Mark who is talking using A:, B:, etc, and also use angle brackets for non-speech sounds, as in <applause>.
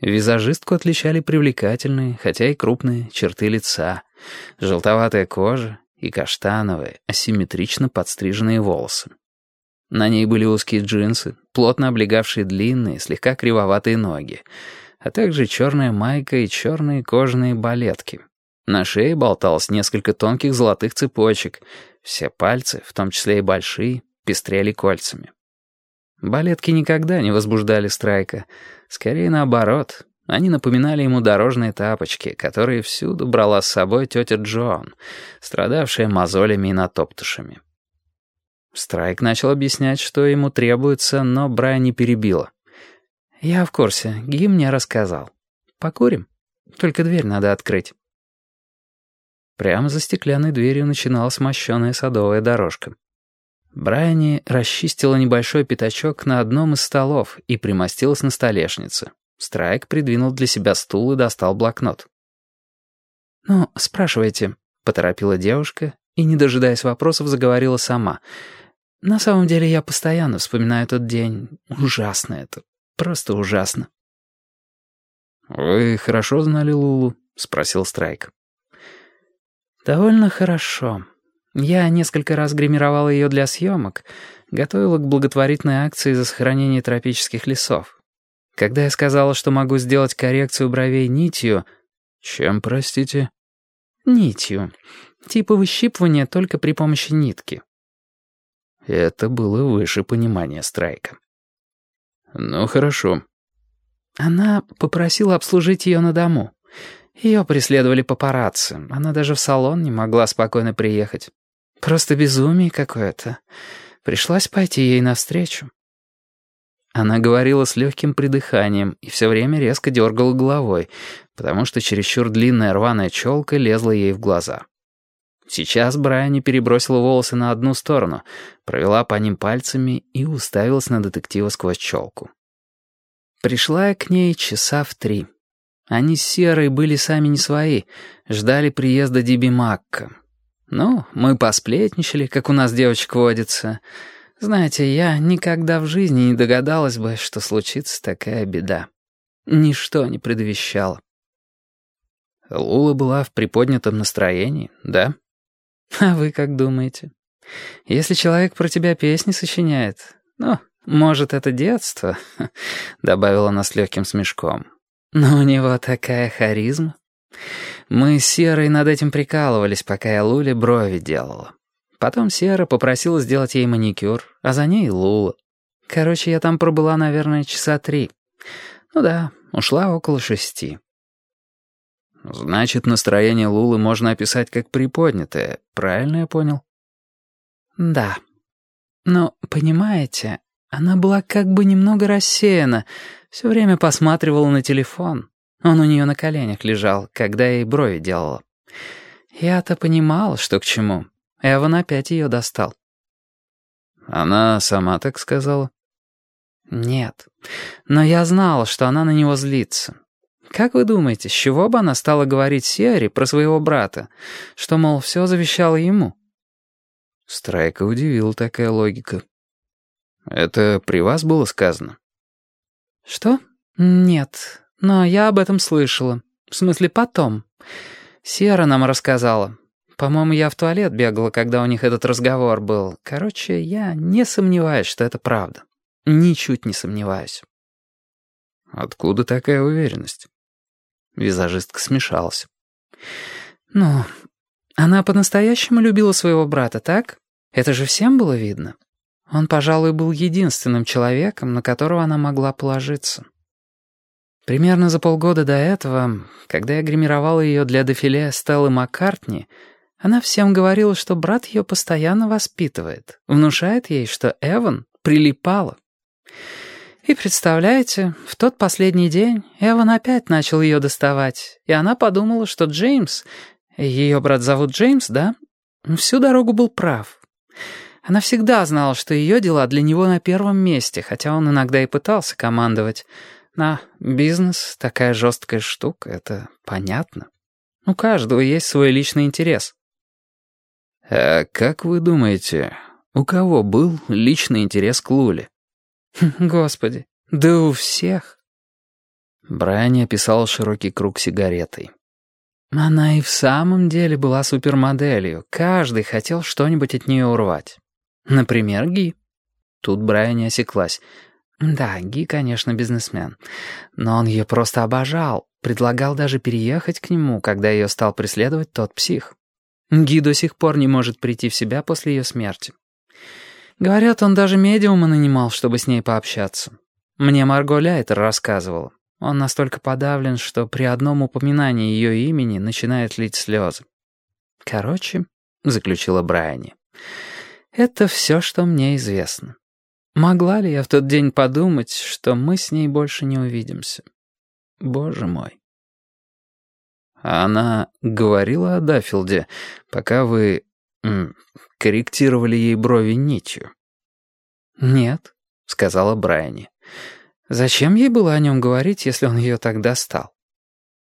A: Визажистку отличали привлекательные, хотя и крупные, черты лица, желтоватая кожа и каштановые, асимметрично подстриженные волосы. На ней были узкие джинсы, плотно облегавшие длинные, слегка кривоватые ноги, а также черная майка и черные кожаные балетки. На шее болталось несколько тонких золотых цепочек, все пальцы, в том числе и большие, пестрели кольцами. Балетки никогда не возбуждали Страйка. Скорее наоборот. Они напоминали ему дорожные тапочки, которые всюду брала с собой тетя Джон, страдавшая мозолями и натоптышами. Страйк начал объяснять, что ему требуется, но Брайан не перебила. «Я в курсе. Гим мне рассказал. Покурим? Только дверь надо открыть». Прямо за стеклянной дверью начиналась мощеная садовая дорожка. Брайани расчистила небольшой пятачок на одном из столов и примостилась на столешнице. Страйк придвинул для себя стул и достал блокнот. «Ну, спрашивайте», — поторопила девушка и, не дожидаясь вопросов, заговорила сама. «На самом деле я постоянно вспоминаю тот день. Ужасно это. Просто ужасно».
B: «Вы хорошо знали Лулу?» — спросил Страйк.
A: «Довольно хорошо», я несколько раз гримировала ее для съемок, готовила к благотворительной акции за сохранение тропических лесов. Когда я сказала, что могу сделать коррекцию бровей нитью...
B: Чем, простите?
A: Нитью. Типа выщипывания только при помощи нитки.
B: Это было выше понимания Страйка. Ну, хорошо.
A: Она попросила обслужить ее на дому. Ее преследовали папарацци. Она даже в салон не могла спокойно приехать. Просто безумие какое-то. Пришлось пойти ей навстречу. Она говорила с легким придыханием и все время резко дергала головой, потому что чересчур длинная рваная челка лезла ей в глаза. Сейчас Брайани перебросила волосы на одну сторону, провела по ним пальцами и уставилась на детектива сквозь челку. Пришла я к ней часа в три. Они с Серой были сами не свои, ждали приезда Диби Макка, ну, мы посплетничали, как у нас девочек водится. Знаете, я никогда в жизни не догадалась бы, что случится такая беда. Ничто не предвещало.
B: Лула была в приподнятом настроении, да?
A: А вы как думаете? Если человек про тебя песни сочиняет, ну, может, это детство, <laughs> добавила она с легким смешком. Но у него такая харизма. Мы с Серой над этим прикалывались, пока я Луле брови делала. Потом Сера попросила сделать ей маникюр, а за ней Лула. Короче, я там пробыла, наверное, часа три. Ну да, ушла около шести.
B: Значит, настроение Лулы можно описать как приподнятое, правильно я понял?
A: Да. Но, понимаете, она была как бы немного рассеяна, все время посматривала на телефон. Он у нее на коленях лежал, когда ей брови делала. Я-то понимал, что к чему. Эван опять ее достал.
B: Она сама так сказала?
A: Нет. Но я знал, что она на него злится. Как вы думаете, с чего бы она стала говорить Сиаре про своего брата? Что, мол, все завещало ему?
B: Страйка удивила такая логика. Это при вас было сказано?
A: Что? Нет. Но я об этом слышала. В смысле, потом. Сера нам рассказала. По-моему, я в туалет бегала, когда у них этот разговор был. Короче, я не сомневаюсь, что это правда. Ничуть не сомневаюсь.
B: Откуда такая уверенность?
A: Визажистка смешалась. Ну, она по-настоящему любила своего брата, так? Это же всем было видно. Он, пожалуй, был единственным человеком, на которого она могла положиться. Примерно за полгода до этого, когда я гримировала ее для дефиле Стеллы Маккартни, она всем говорила, что брат ее постоянно воспитывает, внушает ей, что Эван прилипала. И представляете, в тот последний день Эван опять начал ее доставать, и она подумала, что Джеймс, ее брат зовут Джеймс, да, всю дорогу был прав. Она всегда знала, что ее дела для него на первом месте, хотя он иногда и пытался командовать, а бизнес — такая жесткая штука, это понятно. У каждого есть свой личный интерес.
B: А как вы думаете, у кого был личный интерес к Луле? <laughs>
A: Господи, да у всех. Брайани описал широкий круг сигаретой. Она и в самом деле была супермоделью. Каждый хотел что-нибудь от нее урвать. Например, Ги. Тут Брайани осеклась. Да, Ги, конечно, бизнесмен. Но он ее просто обожал. Предлагал даже переехать к нему, когда ее стал преследовать тот псих. Ги до сих пор не может прийти в себя после ее смерти. Говорят, он даже медиума нанимал, чтобы с ней пообщаться. Мне Марго Ляйтер рассказывала. Он настолько подавлен, что при одном упоминании ее имени начинает лить слезы. «Короче», — заключила Брайани, — «это все, что мне известно. Могла ли я в тот день подумать, что мы с ней больше не увидимся? Боже мой».
B: А она говорила о Даффилде, пока вы корректировали ей брови нитью?
A: «Нет», — сказала Брайани. «Зачем ей было о нем говорить, если он ее так достал?